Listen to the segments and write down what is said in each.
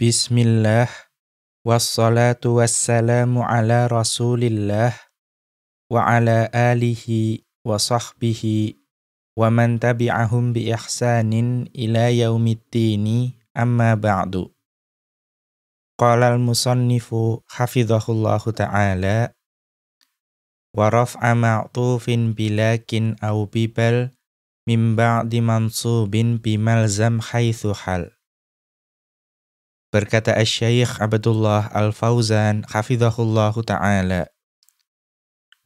بسم الله والصلاة والسلام على رسول الله وعلى آله وصحبه ومن تبعهم بإحسان إلى يوم الدين. أما بعد قال المصنف حفظه الله تعالى ورفع معطوف بلاكن أو ببل من بعد منصوب بملزم حيث حل. Berkata Asy-Syaikh Abdullah Al-Fauzan hafizahullahu taala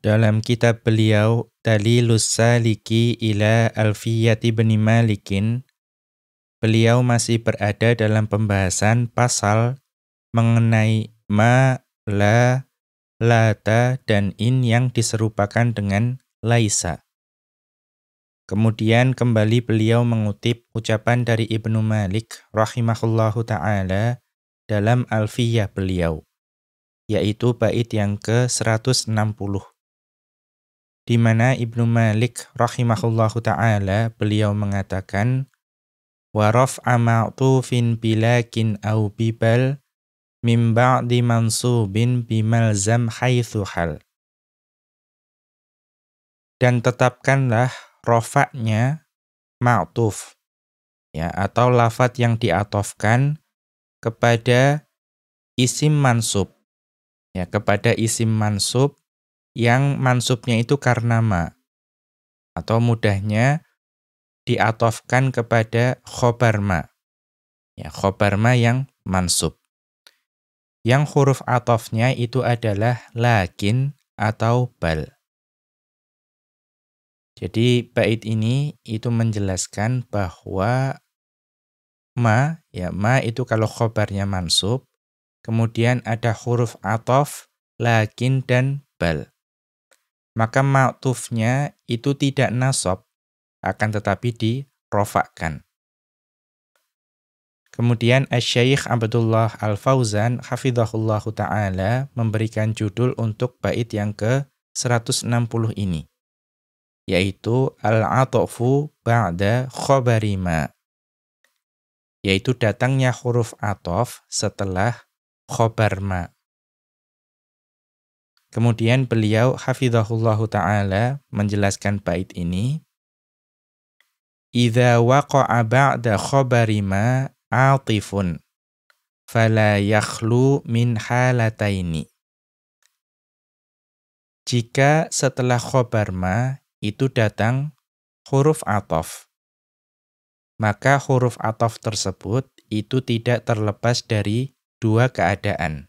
dalam kitab beliau Dalilus Saliki ila Alfiyati bin Malikin beliau masih berada dalam pembahasan pasal mengenai ma, la, lata, dan in yang diserupakan dengan laisa. Kemudian kembali beliau mengutip ucapan dari Ibnu Malik rahimahullahu taala dalam Alfiyah beliau yaitu bait yang ke-160 di mana Ibnu Malik rahimahullahu taala beliau mengatakan wa raf'a ma'tufin bilakin au bibal min ba'di mansubin bimalzam haitsu hal. Dan tetapkanlah rofaknya ma'tuf ya atau lafat yang diatofkan kepada isim mansub ya kepada isim mansub yang mansubnya itu karena ma atau mudahnya diatofkan kepada khobar ma ya khobar ma yang mansub. Yang huruf atofnya itu adalah lakin atau bal jadi bait ini itu menjelaskan bahwa ma ya ma itu kalau khobarnya mansub, kemudian ada huruf atof, lakin dan bal. Maka ma'tufnya itu tidak nasab, akan tetapi dirofakkan. Kemudian Asy-Syaikh Abdullah Al-Fauzan hafizahullahu taala memberikan judul untuk bait yang ke-160 ini yaitu al-atofu ba'da khobarima. Yaitu datangnya huruf atof setelah khobarma. Kemudian beliau hafizahullahu ta'ala menjelaskan bait ini. Iza waqa'a ba'da khobarima atifun fala yakhlu min halataini. Jika setelah khobarma itu datang huruf atof. Maka huruf atof tersebut itu tidak terlepas dari dua keadaan.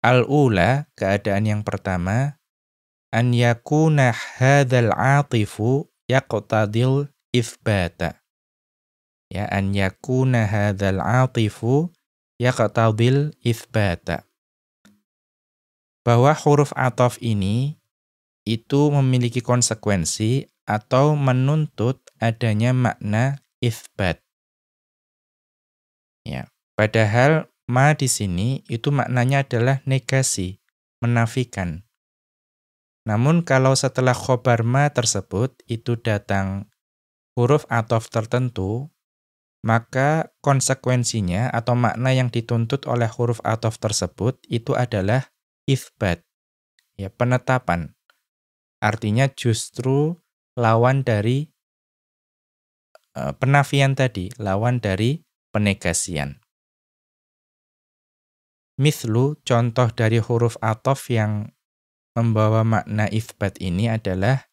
Al-ula, keadaan yang pertama, an yakuna hadzal atifu yaqtadil ithbata. Ya, an yakuna hadzal atifu yaqtadil ithbata. Bahwa huruf atof ini itu memiliki konsekuensi atau menuntut adanya makna ithbat. Ya, padahal ma di sini itu maknanya adalah negasi, menafikan. Namun kalau setelah khobar ma tersebut itu datang huruf atof tertentu, maka konsekuensinya atau makna yang dituntut oleh huruf atof tersebut itu adalah ithbat, ya penetapan. Artinya justru lawan dari uh, penafian tadi, lawan dari penegasian. Mithlu, contoh dari huruf atof yang membawa makna ifbat ini adalah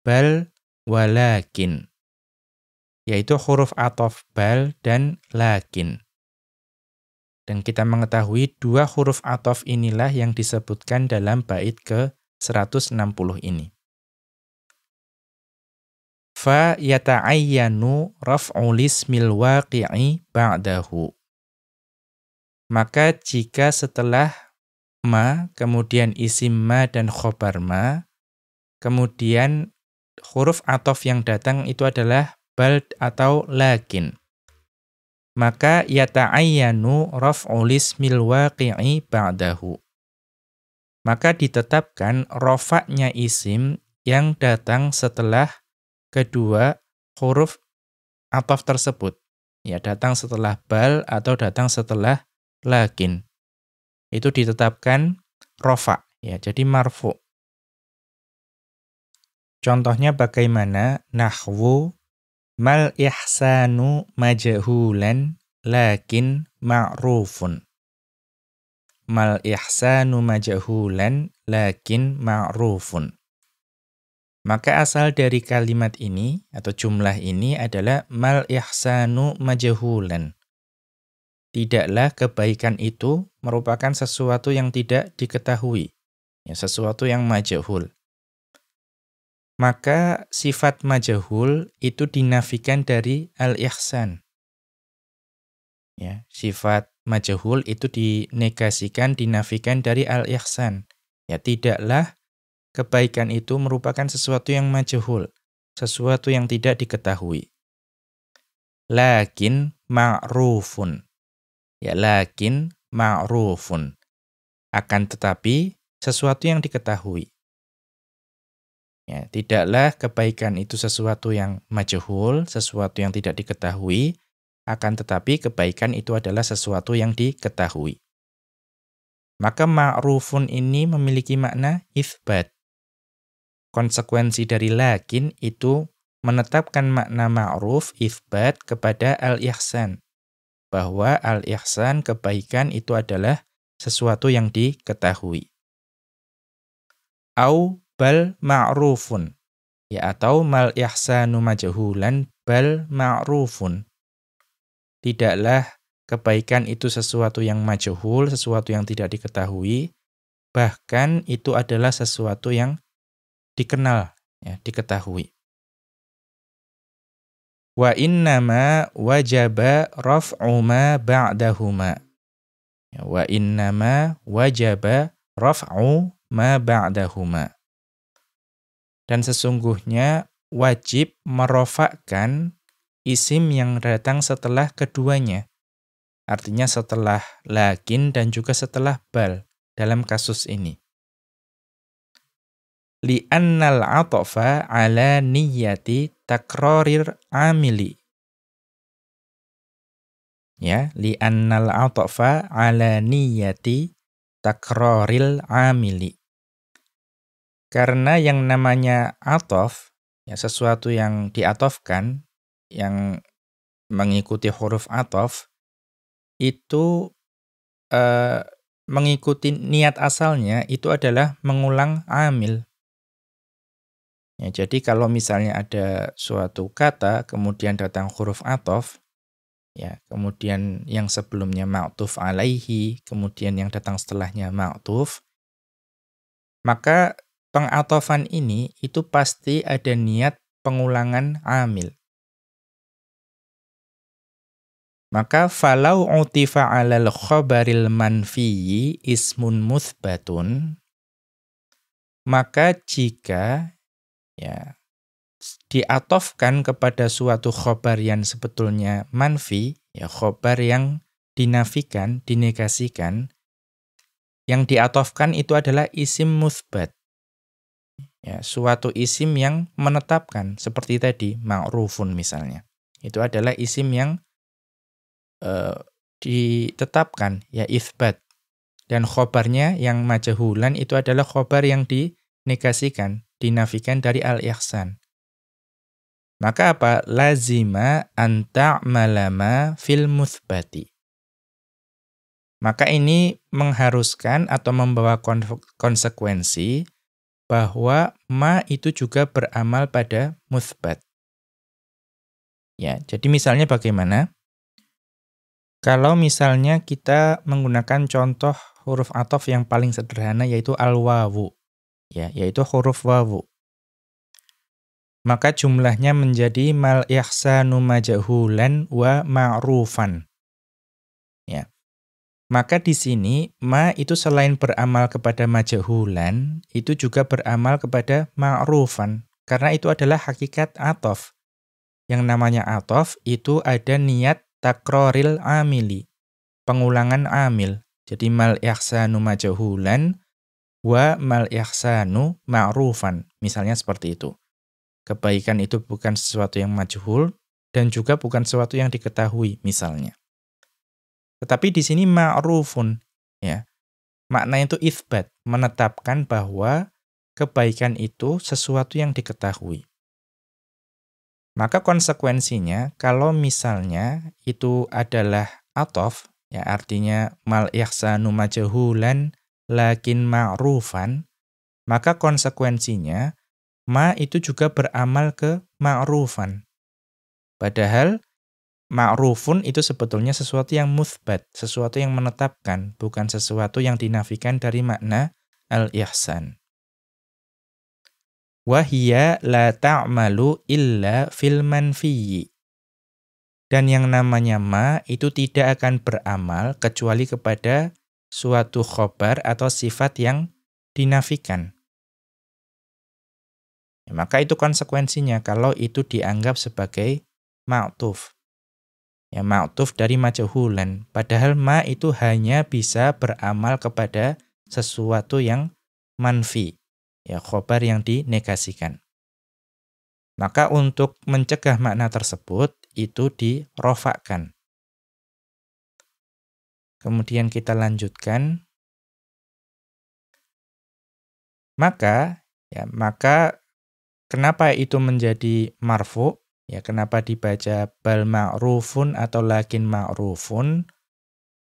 bal walakin, yaitu huruf atof bal dan lakin. Dan kita mengetahui dua huruf atof inilah yang disebutkan dalam bait ke 160 ini. Fa yata'ayyanu raf'ul ismil waqi'i ba'dahu. Maka jika setelah ma, kemudian isim ma dan khobar ma, kemudian huruf atof yang datang itu adalah bal atau lakin. Maka yata'ayyanu raf'ul ismil waqi'i ba'dahu maka ditetapkan rofaknya isim yang datang setelah kedua huruf atof tersebut. ya datang setelah bal atau datang setelah lakin. Itu ditetapkan rofa, ya jadi marfu. Contohnya bagaimana nahwu mal ihsanu majhulan lakin ma'rufun. Mal ihsanu majhulan lakin ma'rufun. Maka asal dari kalimat ini atau jumlah ini adalah mal ihsanu majhulan. Tidaklah kebaikan itu merupakan sesuatu yang tidak diketahui, ya sesuatu yang majhul. Maka sifat majhul itu dinafikan dari al-ihsan. Ya, sifat majhul itu dinegasikan, dinafikan dari al-ihsan. Ya, tidaklah kebaikan itu merupakan sesuatu yang majhul, sesuatu yang tidak diketahui. Lakin ma'rufun. Ya, lakin ma'rufun. Akan tetapi sesuatu yang diketahui. Ya, tidaklah kebaikan itu sesuatu yang majhul, sesuatu yang tidak diketahui, akan tetapi kebaikan itu adalah sesuatu yang diketahui. Maka ma'rufun ini memiliki makna ithbat konsekuensi dari lakin itu menetapkan makna ma'ruf ifbat kepada al-ihsan. Bahwa al-ihsan kebaikan itu adalah sesuatu yang diketahui. Au bal ma'rufun. Ya atau mal ihsanu majhulan bal ma'rufun. Tidaklah kebaikan itu sesuatu yang majhul, sesuatu yang tidak diketahui, bahkan itu adalah sesuatu yang dikenal, ya, diketahui. Wa innama wajaba raf'u ma ba'dahuma. Ya, wa innama wajaba raf'u ma ba'dahuma. Dan sesungguhnya wajib merofakkan isim yang datang setelah keduanya. Artinya setelah lakin dan juga setelah bal dalam kasus ini li'annal atofa ala niyyati takrorir amili. Ya, li'annal atofa ala niyyati takroril amili. Karena yang namanya atof, ya sesuatu yang diatofkan, yang mengikuti huruf atof, itu uh, mengikuti niat asalnya itu adalah mengulang amil. Ya, jadi kalau misalnya ada suatu kata kemudian datang huruf atof, ya, kemudian yang sebelumnya ma'tuf alaihi, kemudian yang datang setelahnya ma'tuf, maka pengatofan ini itu pasti ada niat pengulangan amil. Maka falau utifa 'alal khabaril manfiyi ismun muthbatun maka jika ya diatofkan kepada suatu khobar yang sebetulnya manfi, ya khobar yang dinafikan, dinegasikan, yang diatofkan itu adalah isim musbat. Ya, suatu isim yang menetapkan, seperti tadi, ma'rufun misalnya. Itu adalah isim yang uh, ditetapkan, ya isbat. Dan khobarnya yang majahulan itu adalah khobar yang dinegasikan, dinafikan dari al-ihsan. Maka apa? Lazima anta malama fil muthbati. Maka ini mengharuskan atau membawa konsekuensi bahwa ma itu juga beramal pada muthbat. Ya, jadi misalnya bagaimana? Kalau misalnya kita menggunakan contoh huruf atof yang paling sederhana yaitu al-wawu ya yaitu huruf wawu. Maka jumlahnya menjadi mal ihsanu majhulan wa ma'rufan. Ya. Maka di sini ma itu selain beramal kepada majhulan, itu juga beramal kepada ma'rufan karena itu adalah hakikat atof. Yang namanya atof itu ada niat takroril amili, pengulangan amil. Jadi mal ihsanu majhulan wa mal ihsanu ma'rufan. Misalnya seperti itu. Kebaikan itu bukan sesuatu yang majhul, dan juga bukan sesuatu yang diketahui misalnya. Tetapi di sini ma'rufun ya. Makna itu itsbat, menetapkan bahwa kebaikan itu sesuatu yang diketahui. Maka konsekuensinya kalau misalnya itu adalah atof, ya artinya mal ihsanu majhulan lakin ma'rufan, maka konsekuensinya ma itu juga beramal ke ma'rufan. Padahal ma'rufun itu sebetulnya sesuatu yang muthbat, sesuatu yang menetapkan, bukan sesuatu yang dinafikan dari makna al-ihsan. Wahia la ta'malu illa fil manfiyyi. Dan yang namanya ma itu tidak akan beramal kecuali kepada suatu khobar atau sifat yang dinafikan. Ya, maka itu konsekuensinya kalau itu dianggap sebagai ma'tuf ya ma'tuf dari majhulan. Padahal ma itu hanya bisa beramal kepada sesuatu yang manfi, ya khobar yang dinegasikan. Maka untuk mencegah makna tersebut itu dirofakkan. Kemudian kita lanjutkan. Maka ya maka kenapa itu menjadi marfu? Ya, kenapa dibaca bal ma'rufun atau lakin ma'rufun?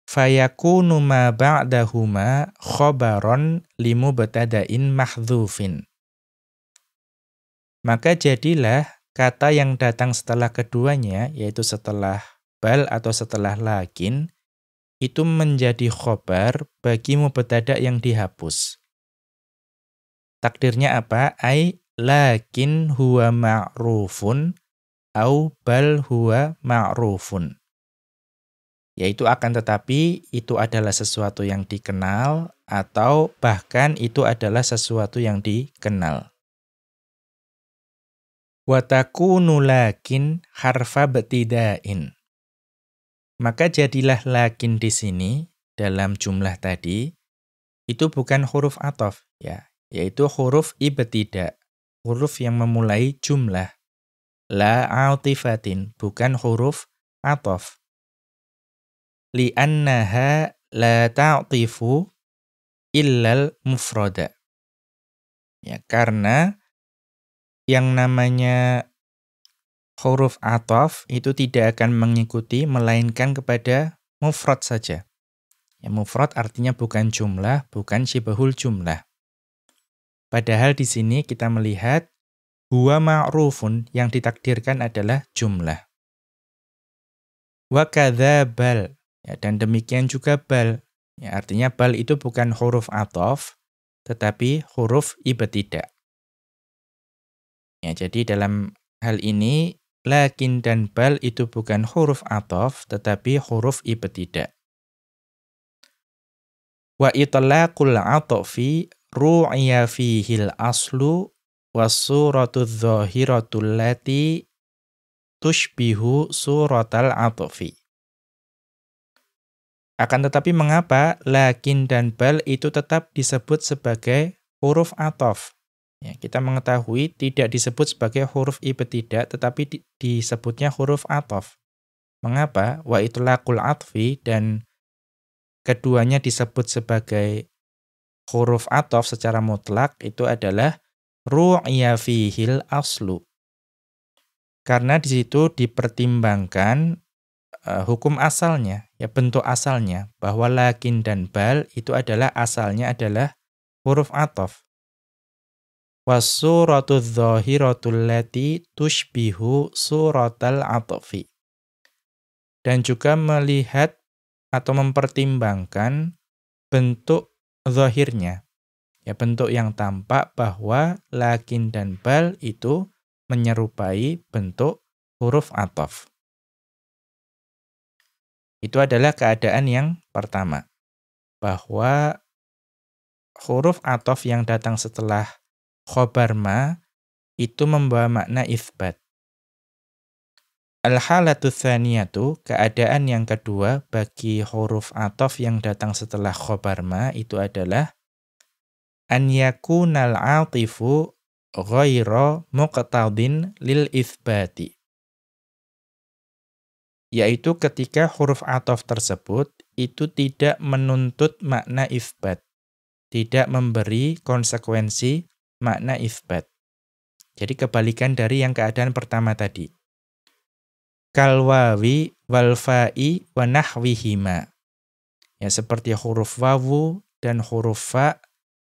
Fayakunu ma ba'dahuma khobaron limu betadain mahdzufin. Maka jadilah kata yang datang setelah keduanya, yaitu setelah bal atau setelah lakin, itu menjadi khobar bagi mubtada yang dihapus. Takdirnya apa? Ai lakin huwa ma'rufun au bal huwa ma'rufun. Yaitu akan tetapi itu adalah sesuatu yang dikenal atau bahkan itu adalah sesuatu yang dikenal. Watakunu lakin harfa betidain. Maka jadilah lakin di sini dalam jumlah tadi itu bukan huruf atof ya, yaitu huruf ibtida, huruf yang memulai jumlah la autifatin, bukan huruf atof. Li'annaha la ta'tifu illal mufrada. Ya, karena yang namanya huruf atof itu tidak akan mengikuti melainkan kepada mufrad saja. Ya, mufrad artinya bukan jumlah, bukan syibahul jumlah. Padahal di sini kita melihat Huwa ma'rufun yang ditakdirkan adalah jumlah. Wa bal. Ya, dan demikian juga bal. Ya, artinya bal itu bukan huruf atof, tetapi huruf ibtidak. Ya, jadi dalam hal ini, lakin dan bal itu bukan huruf atof, tetapi huruf ibtidak. Wa itlaqul atofi ru'iya fihil aslu wasuratu dhahiratul lati tushbihu suratal atfi. Akan tetapi mengapa lakin dan bal itu tetap disebut sebagai huruf atof? Ya, kita mengetahui tidak disebut sebagai huruf ibtidak tetapi di, disebutnya huruf atof. Mengapa? Wa itlaqul atfi dan keduanya disebut sebagai huruf atof secara mutlak itu adalah ru'ya fihil aslu. Karena di situ dipertimbangkan uh, hukum asalnya, ya bentuk asalnya bahwa lakin dan bal itu adalah asalnya adalah huruf atof. Wasuratu dhahiratul lati tushbihu suratal atofi. Dan juga melihat atau mempertimbangkan bentuk zahirnya, ya bentuk yang tampak bahwa lakin dan bal itu menyerupai bentuk huruf atof. Itu adalah keadaan yang pertama. Bahwa huruf atof yang datang setelah khobar ma itu membawa makna ifbat. Al-halatu keadaan yang kedua bagi huruf atof yang datang setelah khobar ma itu adalah an yakunal atifu ghaira muqtadin lil itsbati. Yaitu ketika huruf atof tersebut itu tidak menuntut makna ifbat, tidak memberi konsekuensi makna ifbat. Jadi kebalikan dari yang keadaan pertama tadi. Kalwawi walfa'i wa nahwihima. Ya seperti huruf wawu dan huruf fa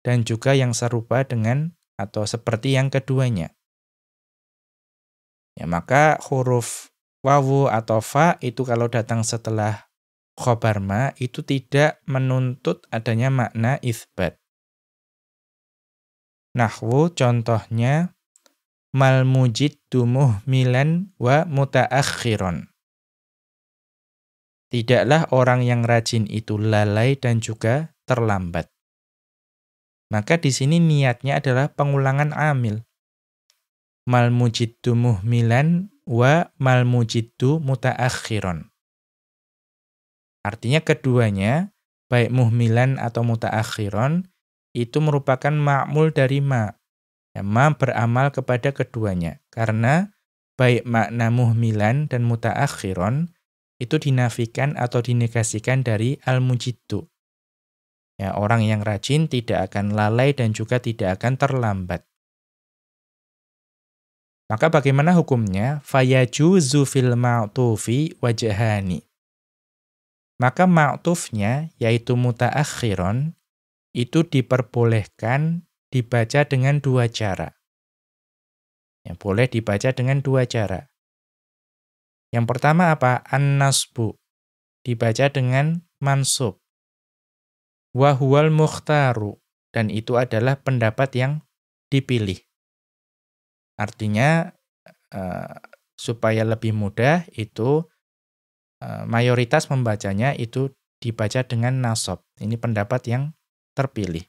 dan juga yang serupa dengan atau seperti yang keduanya. Ya maka huruf wawu atau fa itu kalau datang setelah khobar ma itu tidak menuntut adanya makna isbat. Nahwu contohnya mal dumuh milan wa mutaakhiron. Tidaklah orang yang rajin itu lalai dan juga terlambat. Maka di sini niatnya adalah pengulangan amil. Mal dumuh milan wa mal mujiddu mutaakhiron. Artinya keduanya, baik muhmilan atau mutaakhiron, itu merupakan ma'mul dari ma. Ya, ma beramal kepada keduanya. Karena baik makna muhmilan dan mutaakhiron itu dinafikan atau dinegasikan dari al-mujiddu. Ya, orang yang rajin tidak akan lalai dan juga tidak akan terlambat. Maka bagaimana hukumnya? Fayajuzu fil ma'tufi wajahani. Maka ma'tufnya, yaitu mutaakhiron, itu diperbolehkan dibaca dengan dua cara. Ya, boleh dibaca dengan dua cara. Yang pertama apa? An-nasbu. Dibaca dengan mansub. Wahual mukhtaru. Dan itu adalah pendapat yang dipilih. Artinya uh, supaya lebih mudah itu uh, mayoritas membacanya itu dibaca dengan nasab. Ini pendapat yang terpilih.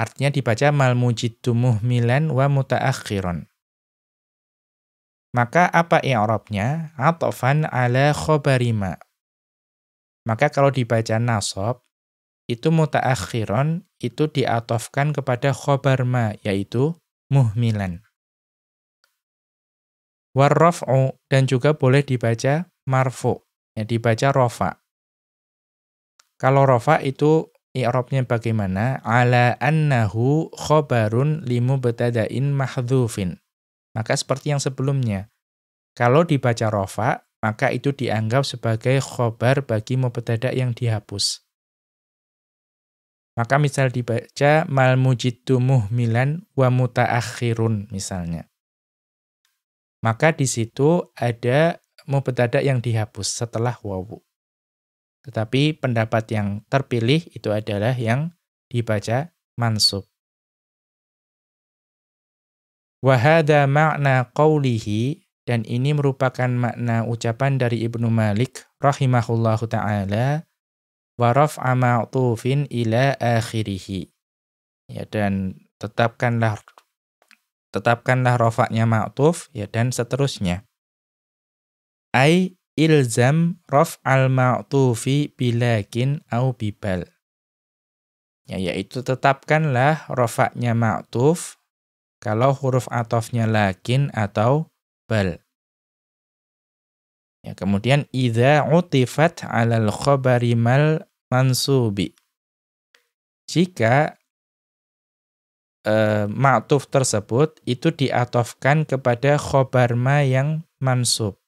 Artinya dibaca mal mujiddu muhmilan wa mutaakhiron. Maka apa i'rabnya? Atofan ala khobarima. Maka kalau dibaca nasab, itu mutaakhiron itu diatofkan kepada khobar ma, yaitu muhmilan. Warraf'u dan juga boleh dibaca marfu, ya dibaca rofa. Kalau rofa itu i'rabnya bagaimana? Ala annahu khobarun limu betadain mahdhufin. Maka seperti yang sebelumnya. Kalau dibaca rofa, maka itu dianggap sebagai khobar bagi mubtada yang dihapus. Maka misal dibaca mal mujiddu muhmilan wa mutaakhirun misalnya. Maka di situ ada mubtada yang dihapus setelah wawu. Tetapi pendapat yang terpilih itu adalah yang dibaca mansub. Wahada makna qawlihi dan ini merupakan makna ucapan dari Ibnu Malik rahimahullahu taala wa raf'a ma'tufin ila akhirih. Ya dan tetapkanlah tetapkanlah rafa'nya ma'tuf ya dan seterusnya. Ai ilzam raf'al ma'tufi bilakin au bibal. Ya yaitu tetapkanlah rafa'nya ma'tuf kalau huruf atofnya lakin atau bal. Ya, kemudian idza utifat 'alal khabari mal mansubi. Jika e, ma'tuf tersebut itu diatofkan kepada khobar ma yang mansub.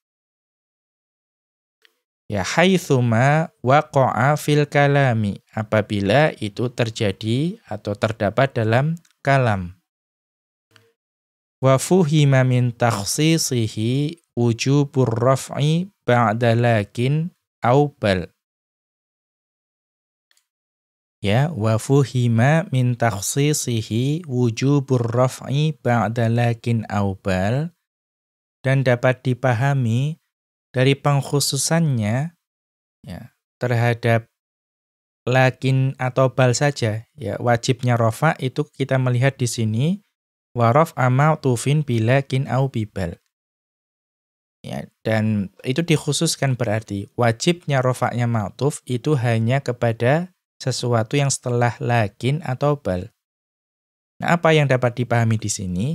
Ya haitsuma waqa'a fil kalami apabila itu terjadi atau terdapat dalam kalam. Wa fuhima min takhsisihi wujubur raf'i ba'da lakin au bal. Ya, wa fuhima min takhsisihi wujubur raf'i ba'da lakin aubal dan dapat dipahami dari pengkhususannya ya, terhadap lakin atau bal saja. Ya wajibnya rafa itu kita melihat di sini warof amal tufin bilakin au bibal. Ya dan itu dikhususkan berarti wajibnya rofaknya ma'tuf itu hanya kepada sesuatu yang setelah lakin atau bal. Nah, apa yang dapat dipahami di sini?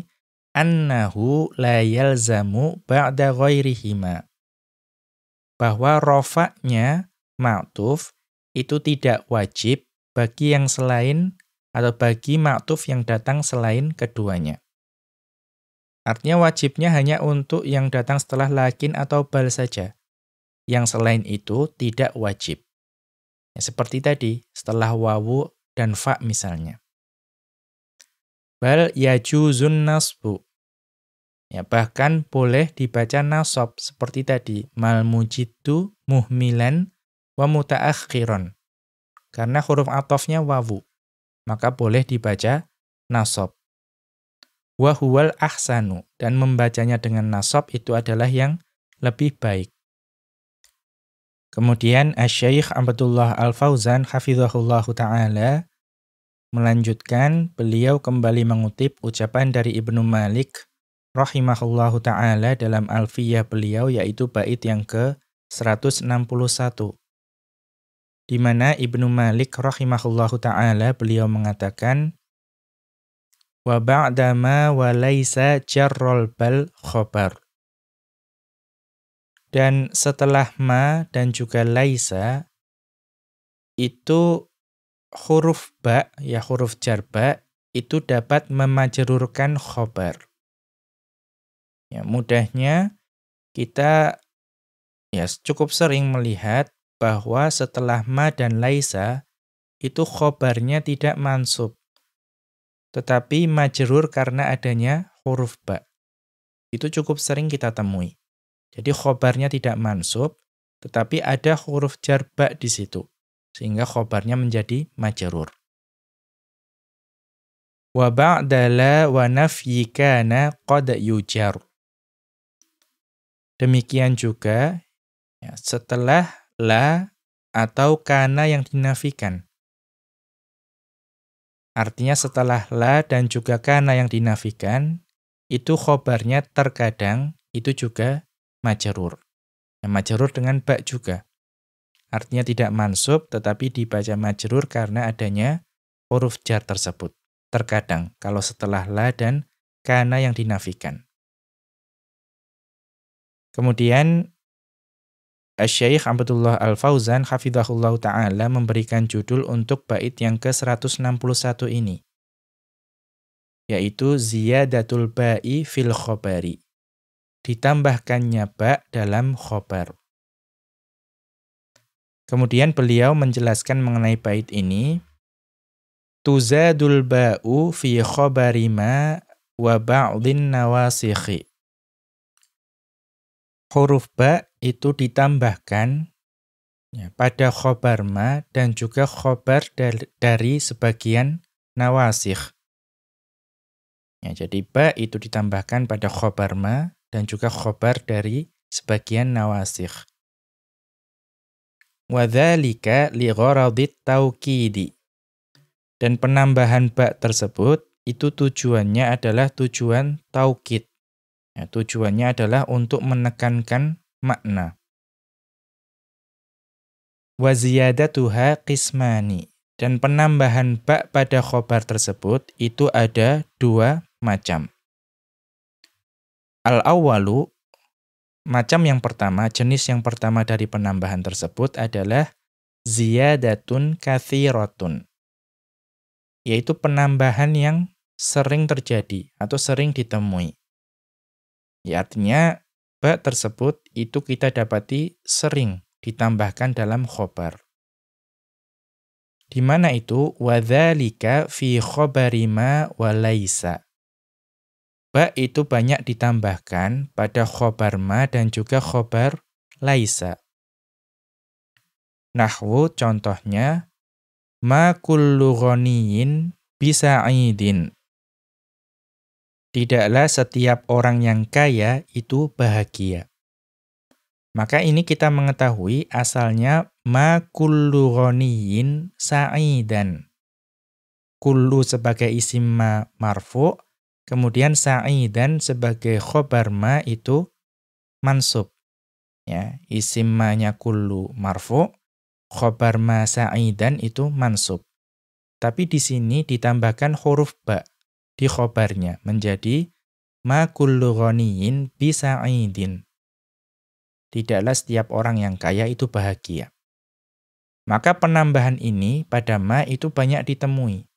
Annahu la yalzamu ba'da ghairihima. bahwa rofaknya ma'tuf itu tidak wajib bagi yang selain atau bagi ma'tuf yang datang selain keduanya. Artinya wajibnya hanya untuk yang datang setelah lakin atau bal saja. Yang selain itu tidak wajib. Ya, seperti tadi, setelah wawu dan fa misalnya. Bal yajuzun nasbu. Ya, bahkan boleh dibaca nasab seperti tadi, mal mujitu muhmilan wa mutaakhiron. Karena huruf atofnya wawu, maka boleh dibaca nasab. Wa huwal ahsanu dan membacanya dengan nasab itu adalah yang lebih baik. Kemudian Asy-Syaikh Abdullah Al-Fauzan hafizahullahu taala melanjutkan beliau kembali mengutip ucapan dari Ibnu Malik rahimahullahu taala dalam Alfiyah beliau yaitu bait yang ke-161 di mana Ibnu Malik rahimahullahu taala beliau mengatakan wa ba'dama wa laisa jarrol bal khobar dan setelah ma dan juga laisa itu huruf ba ya huruf jarba itu dapat memajrurkan khobar Ya, mudahnya kita ya cukup sering melihat bahwa setelah ma dan laisa itu khobarnya tidak mansub. Tetapi majrur karena adanya huruf ba. Itu cukup sering kita temui. Jadi khobarnya tidak mansub, tetapi ada huruf jarba di situ. Sehingga khobarnya menjadi majrur. Wa ba'dala wa nafyikana qad yujar. Demikian juga ya, setelah la atau kana yang dinafikan. Artinya setelah la dan juga kana yang dinafikan, itu khobarnya terkadang itu juga majerur. Ya, majerur dengan bak juga. Artinya tidak mansub tetapi dibaca majerur karena adanya huruf jar tersebut. Terkadang kalau setelah la dan kana yang dinafikan. Kemudian Syekh Abdullah Al-Fauzan hafizahullah taala memberikan judul untuk bait yang ke-161 ini yaitu ziyadatul ba'i fil khobari ditambahkannya ba dalam khobar. Kemudian beliau menjelaskan mengenai bait ini. Tuzadul ba'u fi khobari ma wa ba'dhin nawasikhi. Huruf ba itu ditambahkan ya, pada khobar ma dan juga khobar dari, sebagian nawasikh. Ya, jadi ba itu ditambahkan pada khobar ma dan juga khobar dari sebagian nawasikh. Wadhalika li gharadit tauqidi. Dan penambahan ba tersebut itu tujuannya adalah tujuan taukid. Ya, tujuannya adalah untuk menekankan makna. Waziyadatuha qismani. Dan penambahan bak pada khobar tersebut itu ada dua macam. Al-awwalu, macam yang pertama, jenis yang pertama dari penambahan tersebut adalah ziyadatun kathiratun. Yaitu penambahan yang sering terjadi atau sering ditemui. Ya, artinya ba tersebut itu kita dapati sering ditambahkan dalam khobar. Di mana itu wadzalika fi khabari ma wa laisa. Ba itu banyak ditambahkan pada khobar ma dan juga khobar laisa. Nahwu contohnya ma kullu ghaniyin bisa'idin tidaklah setiap orang yang kaya itu bahagia. Maka ini kita mengetahui asalnya ma kullu ghaniyin sa'idan. Kullu sebagai isim ma marfu, kemudian sa'idan sebagai khobar ma itu mansub. Ya, isim ma-nya kullu marfu, khobar ma sa'idan itu mansub. Tapi di sini ditambahkan huruf ba di khobarnya menjadi ma kullu ghaniyin bisa'idin. tidaklah setiap orang yang kaya itu bahagia. Maka penambahan ini pada ma itu banyak ditemui.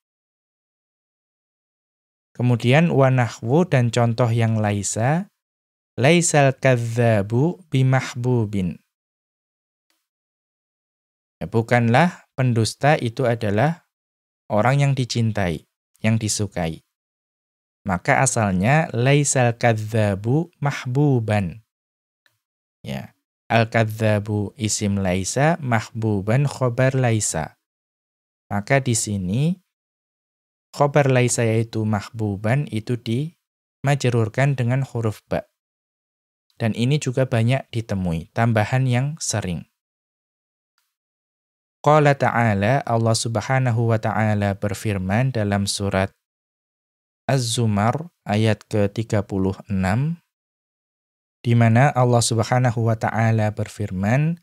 Kemudian wanahwu dan contoh yang laisa, laisal kadzabu bimahbubin. Ya, bukanlah pendusta itu adalah orang yang dicintai, yang disukai. Maka asalnya laisal kadzabu mahbuban. Ya. Al-kadzabu isim laisa, mahbuban khobar laisa. Maka di sini khobar laisa yaitu mahbuban itu dimajrurkan dengan huruf ba. Dan ini juga banyak ditemui, tambahan yang sering. Qala ta'ala, Allah subhanahu wa ta'ala berfirman dalam surat Az-Zumar ayat ke-36 di mana Allah Subhanahu wa taala berfirman,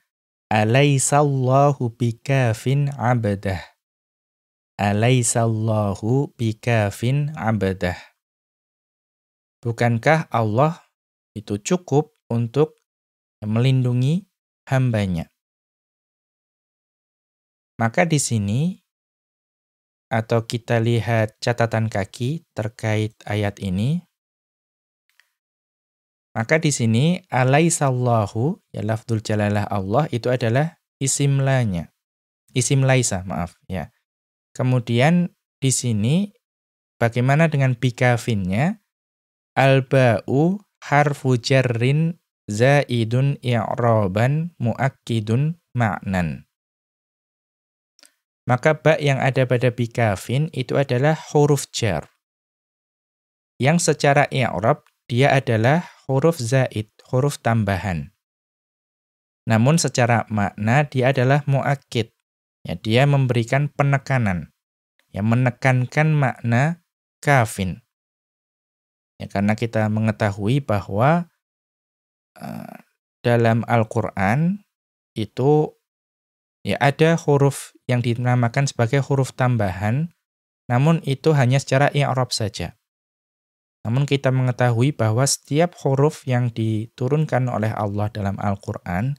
"Alaisallahu bikafin 'abdah." Alaisallahu bikafin 'abdah. Bukankah Allah itu cukup untuk melindungi hambanya? Maka di sini atau kita lihat catatan kaki terkait ayat ini maka di sini alaisallahu ya lafdzul jalalah Allah itu adalah isim lanya. Isim laisa, maaf ya. Kemudian di sini bagaimana dengan bikafinnya? Alba'u harfu jarrin zaidun i'raban muakkidun ma'nan. Maka ba yang ada pada bikafin itu adalah huruf jar. Yang secara i'rab dia adalah huruf zaid, huruf tambahan. Namun secara makna dia adalah muakid. Ya, dia memberikan penekanan. Ya, menekankan makna kafin. Ya, karena kita mengetahui bahwa uh, dalam Al-Qur'an itu ya ada huruf yang dinamakan sebagai huruf tambahan, namun itu hanya secara i'rab saja. Namun kita mengetahui bahwa setiap huruf yang diturunkan oleh Allah dalam Al-Quran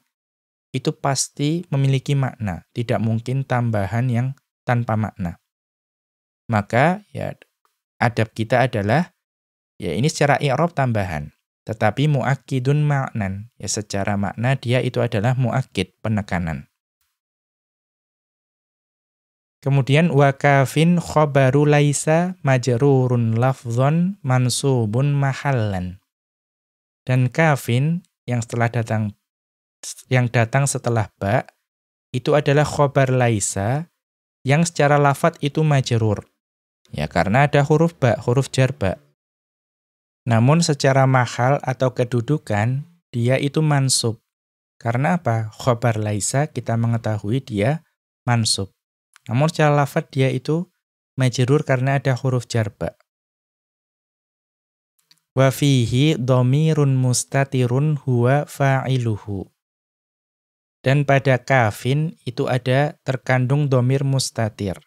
itu pasti memiliki makna, tidak mungkin tambahan yang tanpa makna. Maka ya adab kita adalah ya ini secara i'rab tambahan, tetapi muakkidun maknan, ya secara makna dia itu adalah muakkid, penekanan. Kemudian wakafin khobaru laisa majrurun lafzon mansubun mahallan. Dan kafin yang setelah datang yang datang setelah ba itu adalah khobar laisa yang secara lafat itu majrur. Ya karena ada huruf ba, huruf jar ba. Namun secara mahal atau kedudukan dia itu mansub. Karena apa? Khobar laisa kita mengetahui dia mansub. Namun secara lafad dia itu majrur karena ada huruf jarba. Wa fihi dhamirun mustatirun huwa fa'iluhu. Dan pada kafin itu ada terkandung domir mustatir.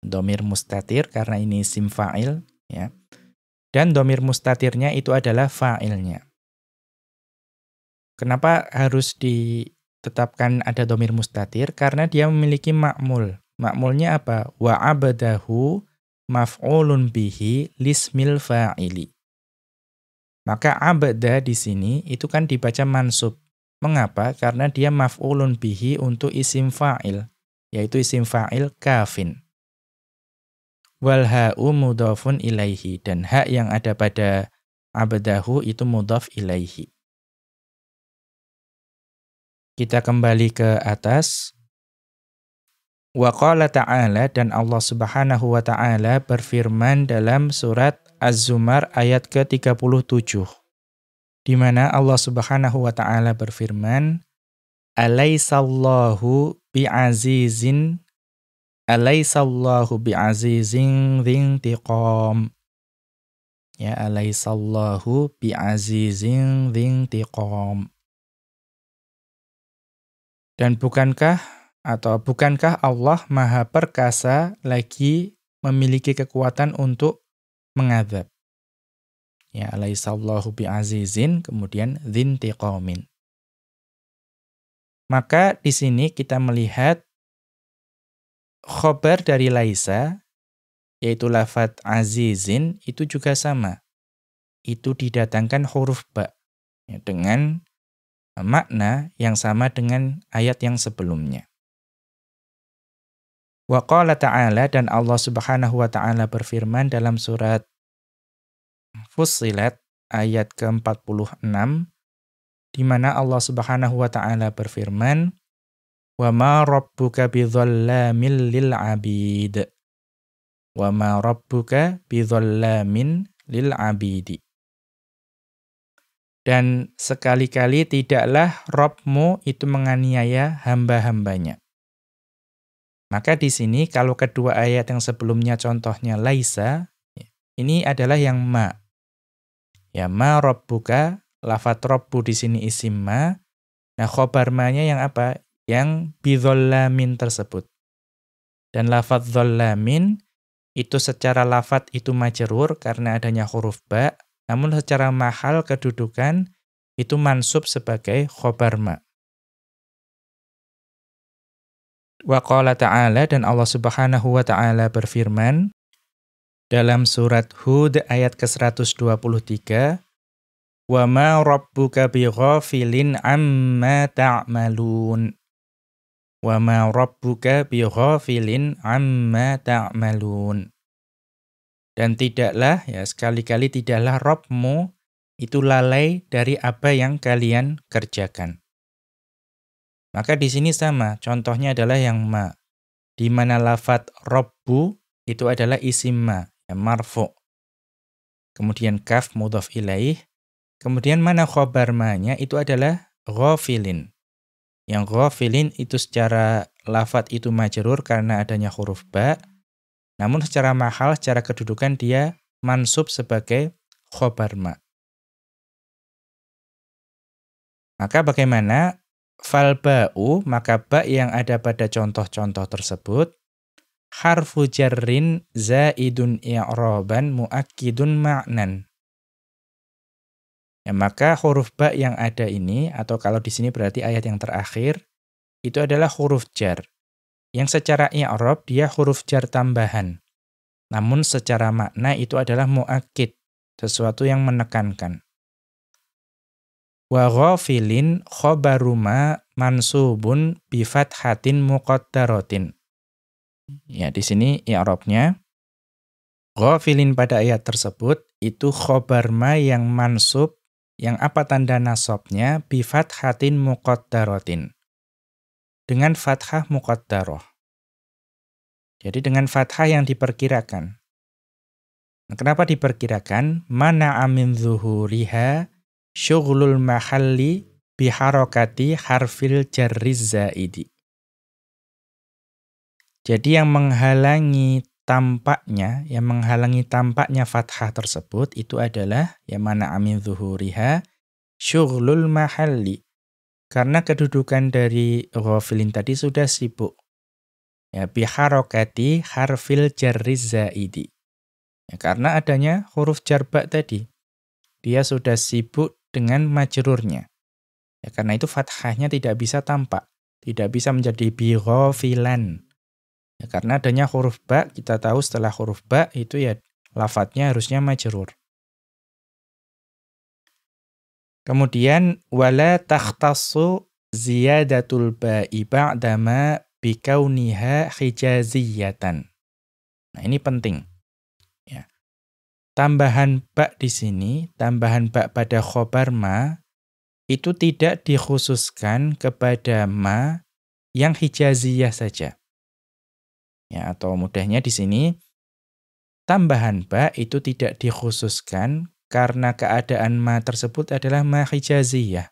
Domir mustatir karena ini sim fa'il. Ya. Dan domir mustatirnya itu adalah fa'ilnya. Kenapa harus di tetapkan ada domir mustatir karena dia memiliki makmul. Makmulnya apa? Wa abadahu maf'ulun bihi lismil fa'ili. Maka abada di sini itu kan dibaca mansub. Mengapa? Karena dia maf'ulun bihi untuk isim fa'il, yaitu isim fa'il kafin. Wal ha'u mudhafun ilaihi dan hak yang ada pada abadahu itu mudhaf ilaihi. Kita kembali ke atas. Wa qala ta'ala dan Allah Subhanahu wa taala berfirman dalam surat Az-Zumar ayat ke-37. Di mana Allah Subhanahu wa taala berfirman, "Alaisallahu bi'azizin Alaisallahu bi'azizin dhintiqam." Ya, alaisallahu bi'azizin dhintiqam. Dan bukankah atau bukankah Allah Maha Perkasa lagi memiliki kekuatan untuk mengadab? Ya, alaihissallahu bi'azizin, kemudian dhintiqamin. Maka di sini kita melihat khobar dari Laisa, yaitu lafat azizin, itu juga sama. Itu didatangkan huruf ba ya, dengan makna yang sama dengan ayat yang sebelumnya. Wa ta'ala dan Allah Subhanahu wa taala berfirman dalam surat Fussilat ayat ke-46 di mana Allah Subhanahu wa taala berfirman, "Wa ma rabbuka bidzallamin lil 'abid." Wa ma rabbuka bidzallamin lil 'abidi. Dan sekali-kali tidaklah Robmu itu menganiaya hamba-hambanya. Maka di sini kalau kedua ayat yang sebelumnya contohnya laisa, ini adalah yang ma. Ya ma rabbuka lafat robbu di sini isim ma. Nah, khobar ma-nya yang apa? Yang bidhollamin tersebut. Dan lafat dhollamin itu secara lafat itu majrur karena adanya huruf ba, namun secara mahal kedudukan itu mansub sebagai khobar ma. Wa ta'ala dan Allah Subhanahu wa taala berfirman dalam surat Hud ayat ke-123 Wa ma rabbuka bighafilin amma ta'malun. Wa ma rabbuka bighafilin amma ta'malun. Dan tidaklah, ya sekali-kali tidaklah Robmu itu lalai dari apa yang kalian kerjakan. Maka di sini sama, contohnya adalah yang ma. Di mana lafat Robbu itu adalah isim ma, ya marfu. Kemudian kaf mudhaf ilaih, Kemudian mana khobar ma-nya itu adalah ghafilin. Yang ghafilin itu secara lafat itu majrur karena adanya huruf ba. Namun secara mahal, secara kedudukan dia mansub sebagai khobar ma. Maka bagaimana fal ba'u, maka ba yang ada pada contoh-contoh tersebut harfu jarrin zaidun i'raban muakkidun ma'nan. Ya, maka huruf ba yang ada ini, atau kalau di sini berarti ayat yang terakhir, itu adalah huruf jar. Yang secara i'rab dia huruf jar tambahan. Namun secara makna itu adalah mu'akid, sesuatu yang menekankan. Wa ghafilin khobaruma mansubun bifat hatin muqaddaratin. Ya, di sini i'rabnya ghafilin pada ayat tersebut itu khobar ma yang mansub yang apa tanda nasabnya bi fathatin muqaddaratin. Dengan fathah muqaddarah. Jadi dengan fathah yang diperkirakan. Nah, kenapa diperkirakan? Mana amin zuhuriha syughlul mahalli biharokati harfil jarriz zaidi. Jadi yang menghalangi tampaknya, yang menghalangi tampaknya fathah tersebut itu adalah yang mana amin zuhuriha syughlul mahalli. Karena kedudukan dari ghafilin tadi sudah sibuk. Ya, biharokati harfil jarriz zaidi. Ya, karena adanya huruf jarbak tadi. Dia sudah sibuk dengan majrurnya. Ya, karena itu fathahnya tidak bisa tampak. Tidak bisa menjadi bighafilan. Ya, karena adanya huruf ba, kita tahu setelah huruf ba itu ya lafadznya harusnya majrur. Kemudian wala takhtassu ziyadatul ba'i ba'dama bikauniha hijaziyatan. Nah, ini penting. Ya. Tambahan ba di sini, tambahan ba pada khobar ma itu tidak dikhususkan kepada ma yang hijaziyah saja. Ya, atau mudahnya di sini tambahan ba itu tidak dikhususkan karena keadaan ma tersebut adalah ma hijaziyah.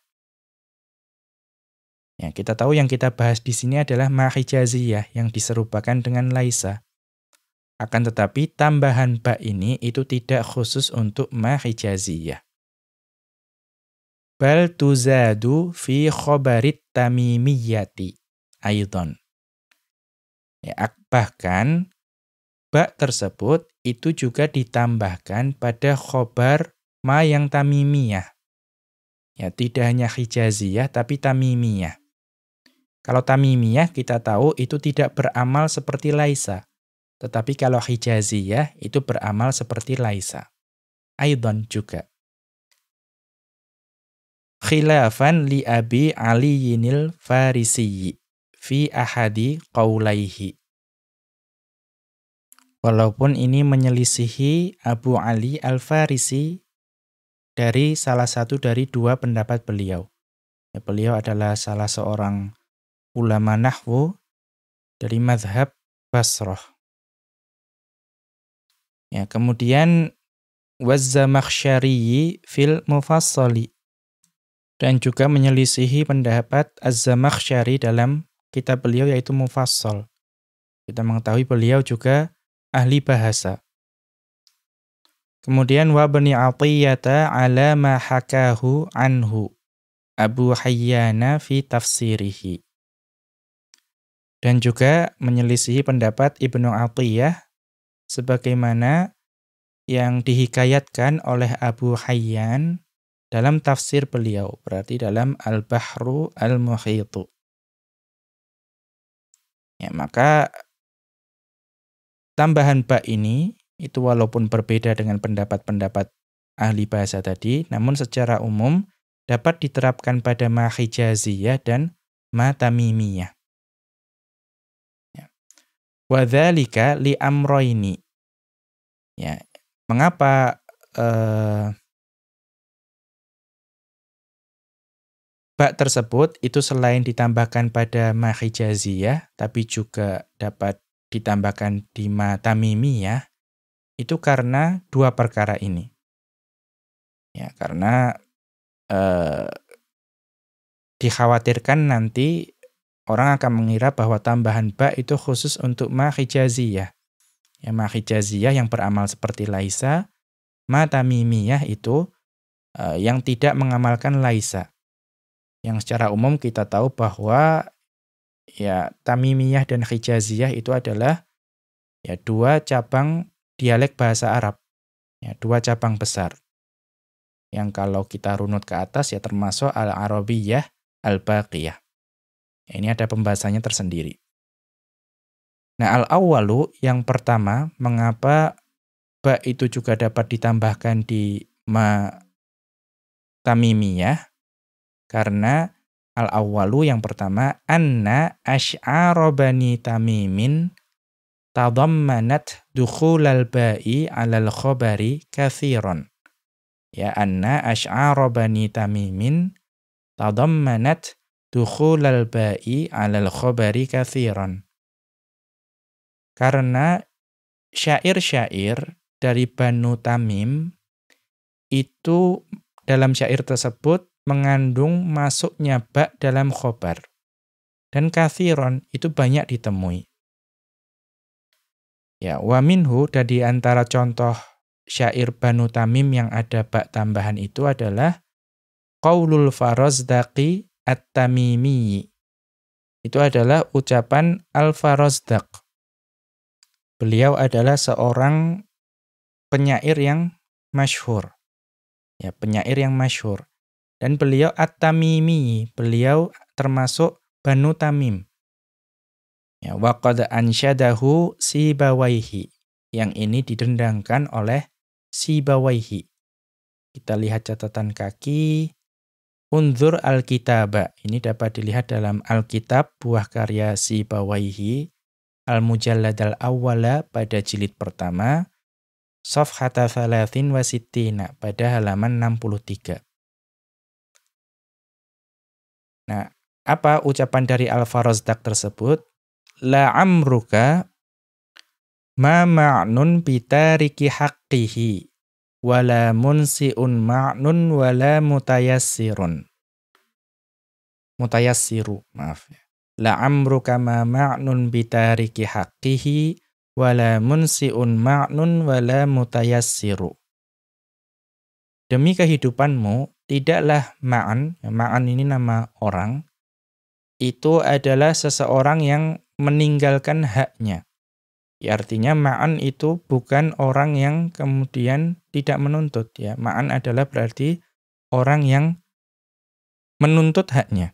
Ya, kita tahu yang kita bahas di sini adalah ma hijaziyah yang diserupakan dengan laisa. Akan tetapi tambahan ba ini itu tidak khusus untuk ma hijaziyah. Bal tuzadu fi khobarit tamimiyati aidon. Ya, bahkan bak tersebut itu juga ditambahkan pada khobar ma yang tamimiyah. Ya, tidak hanya hijaziyah tapi tamimiyah. Kalau tamimiyah kita tahu itu tidak beramal seperti laisa. Tetapi kalau hijaziyah itu beramal seperti laisa. Aidon juga. Khilafan li Abi Ali Yinil Farisi fi ahadi qawlaihi. Walaupun ini menyelisihi Abu Ali Al-Farisi dari salah satu dari dua pendapat beliau. Ya, beliau adalah salah seorang ulama nahwu dari madhab Basrah. Ya, kemudian Wazzamakhsyari fil mufassali dan juga menyelisihi pendapat Az-Zamakhsyari dalam kitab beliau yaitu Mufassal. Kita mengetahui beliau juga ahli bahasa. Kemudian wa bani Atiyata ala ma hakahu anhu Abu Hayyana fi tafsirihi. Dan juga menyelisihi pendapat Ibnu Atiyah sebagaimana yang dihikayatkan oleh Abu Hayyan dalam tafsir beliau, berarti dalam Al-Bahru Al-Muhitu. Ya, maka tambahan ba ini itu walaupun berbeda dengan pendapat-pendapat ahli bahasa tadi, namun secara umum dapat diterapkan pada ma hijaziyah dan ma tamimiyah. Wadzalika li amroini. Ya, mengapa uh, bak tersebut itu selain ditambahkan pada mahijaziyah tapi juga dapat ditambahkan di matamimiyah itu karena dua perkara ini. Ya, karena eh, dikhawatirkan nanti orang akan mengira bahwa tambahan ba itu khusus untuk ma hijaziyah. Ya, ma hijaziyah yang beramal seperti laisa, ma tamimiyah itu uh, yang tidak mengamalkan laisa. Yang secara umum kita tahu bahwa ya tamimiyah dan hijaziyah itu adalah ya dua cabang dialek bahasa Arab. Ya, dua cabang besar. Yang kalau kita runut ke atas ya termasuk al-arabiyah, al-baqiyah. Ini ada pembahasannya tersendiri. Nah, al-awwalu yang pertama, mengapa ba itu juga dapat ditambahkan di ma tamimiyah? Karena al-awwalu yang pertama, anna asy'ara bani tamimin tadammanat dukhulal ba'i 'alal khabari kathiran. Ya anna asy'ara bani tamimin tadammanat dukhulal ba'i 'alal khabari kathiran. Karena syair-syair dari Banu Tamim itu dalam syair tersebut mengandung masuknya bak dalam khobar. Dan kathiron itu banyak ditemui. Ya, wa minhu dari antara contoh syair Banu Tamim yang ada bak tambahan itu adalah qaulul farazdaqi At-Tamimi. Itu adalah ucapan Al-Farazdaq. Beliau adalah seorang penyair yang masyhur. Ya, penyair yang masyhur. Dan beliau At-Tamimi, beliau termasuk Banu Tamim. Ya, waqad ansyadahu Sibawaihi. Yang ini didendangkan oleh Sibawaihi. Kita lihat catatan kaki Unzur al-kitaba. Ini dapat dilihat dalam Alkitab buah karya si Bawaihi Al-Mujallad al-Awwala pada jilid pertama Safhata thalathin wa sittina pada halaman 63. Nah, apa ucapan dari Al-Farazdak tersebut? La amruka ma ma'nun bitariki haqqihi wala munsiun ma'nun wala mutayassirun. Mutayassiru, maaf ya. La amru kama ma'nun bitariki haqqihi wala munsiun ma'nun wala mutayassiru. Demi kehidupanmu, tidaklah ma'an, ma'an ini nama orang, itu adalah seseorang yang meninggalkan haknya. Ya, artinya ma'an itu bukan orang yang kemudian tidak menuntut ya. Ma'an adalah berarti orang yang menuntut haknya.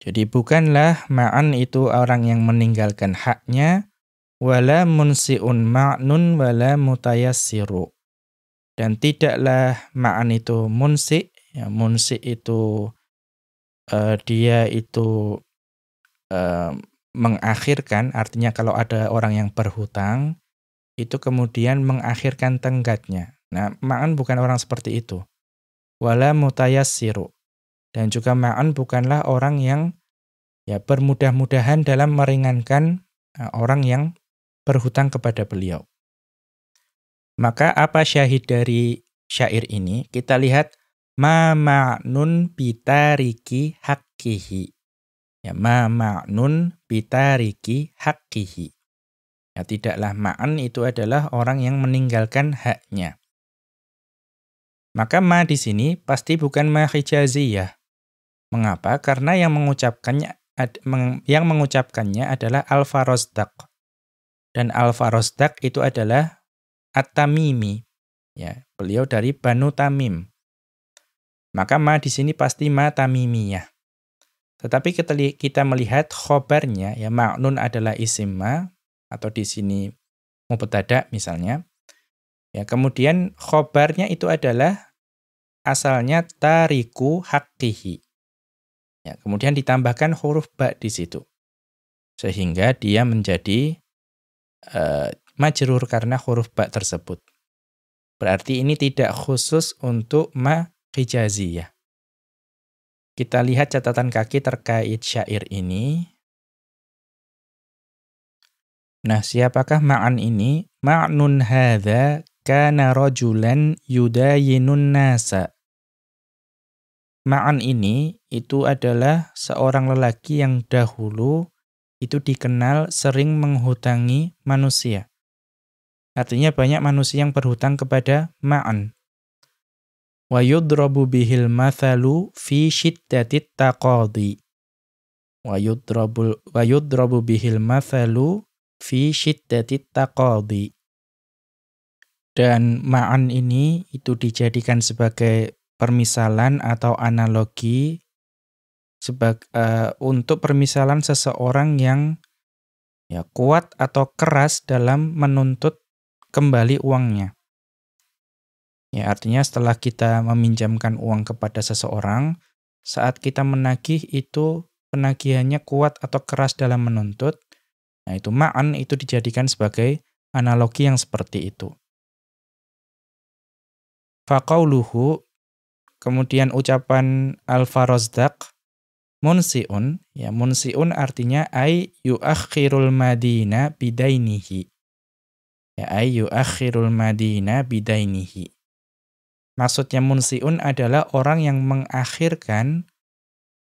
Jadi bukanlah ma'an itu orang yang meninggalkan haknya, wala munsiun ma'nun wala mutayassiru. Dan tidaklah ma'an itu munsi, ya munsi itu uh, dia itu uh, mengakhirkan, artinya kalau ada orang yang berhutang, itu kemudian mengakhirkan tenggatnya. Nah, ma'an bukan orang seperti itu. Wala mutayassiru. Dan juga ma'an bukanlah orang yang ya bermudah-mudahan dalam meringankan uh, orang yang berhutang kepada beliau. Maka apa syahid dari syair ini? Kita lihat ma ma'nun bitariki haqqihi. Ya, ma ma'nun bitariki haqqihi. Ya, tidaklah ma'an itu adalah orang yang meninggalkan haknya. Maka ma di sini pasti bukan ma hijaziyah. Mengapa? Karena yang mengucapkannya yang mengucapkannya adalah Al-Farozdaq. Dan Al-Farozdaq itu adalah At-Tamimi. Ya, beliau dari Banu Tamim. Maka ma di sini pasti ma tamimiyah. Tetapi kita, kita melihat khobarnya, ya ma'nun adalah isim ma, atau di sini mubtada misalnya. Ya, kemudian khobarnya itu adalah asalnya tariku haqqihi. Ya, kemudian ditambahkan huruf ba di situ. Sehingga dia menjadi uh, majrur karena huruf ba tersebut. Berarti ini tidak khusus untuk ma hijaziyah. Kita lihat catatan kaki terkait syair ini. Nah, siapakah ma'an ini? Ma'nun hadha kana rajulan yudayinun nasa. Ma'an ini itu adalah seorang lelaki yang dahulu itu dikenal sering menghutangi manusia. Artinya banyak manusia yang berhutang kepada Ma'an. Wa yudrabu bihil mathalu fi shiddatit taqadi. Wa yudrabu, wa yudrabu bihil mathalu fi shiddatit taqadi. Dan Ma'an ini itu dijadikan sebagai permisalan atau analogi sebag, uh, untuk permisalan seseorang yang ya kuat atau keras dalam menuntut kembali uangnya. Ya, artinya setelah kita meminjamkan uang kepada seseorang, saat kita menagih itu penagihannya kuat atau keras dalam menuntut, nah itu ma'an itu dijadikan sebagai analogi yang seperti itu. Faqauluhu Kemudian ucapan al-farazdaq munsiun, ya munsiun artinya ay yuakhirul madina bidainihi. Ya ay yuakhirul madina bidainihi. Maksudnya munsiun adalah orang yang mengakhirkan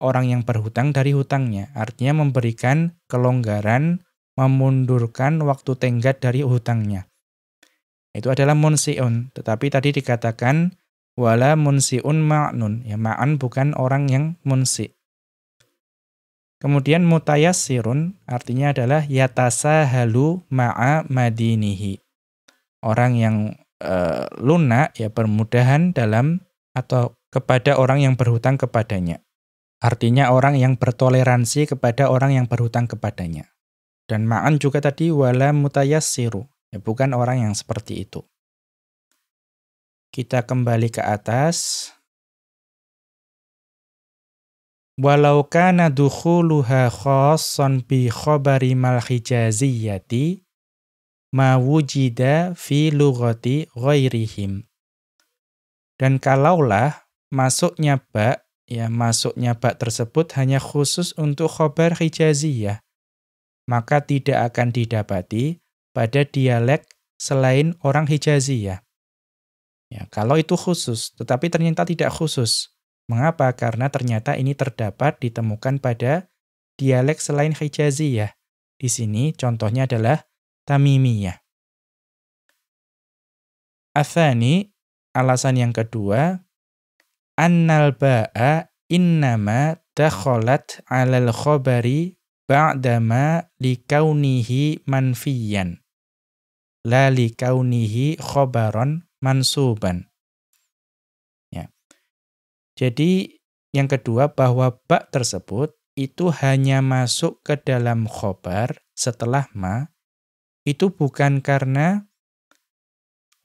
orang yang berhutang dari hutangnya. Artinya memberikan kelonggaran, memundurkan waktu tenggat dari hutangnya. Itu adalah munsiun. Tetapi tadi dikatakan wala munsiun ma'nun. Ya ma'an bukan orang yang munsi. Kemudian mutayassirun artinya adalah yatasahalu ma'a madinihi. Orang yang uh, lunak ya permudahan dalam atau kepada orang yang berhutang kepadanya. Artinya orang yang bertoleransi kepada orang yang berhutang kepadanya. Dan ma'an juga tadi wala mutayassiru. Ya, bukan orang yang seperti itu. Kita kembali ke atas. Walau kana dukhuluha khassan bi khabari mal hijaziyyati ma wujida fi lughati ghairihim. Dan kalaulah masuknya ba, ya masuknya ba tersebut hanya khusus untuk khobar hijaziyah, maka tidak akan didapati pada dialek selain orang hijaziyah. Ya, kalau itu khusus, tetapi ternyata tidak khusus. Mengapa? Karena ternyata ini terdapat ditemukan pada dialek selain Hijaziyah. Di sini contohnya adalah Tamimiyah. Athani, alasan yang kedua, annal ba'a innama dakhalat 'alal khabari ba'dama likaunihi manfiyan la likaunihi khabaron mansuban. Jadi yang kedua bahwa bak tersebut itu hanya masuk ke dalam khobar setelah ma, itu bukan karena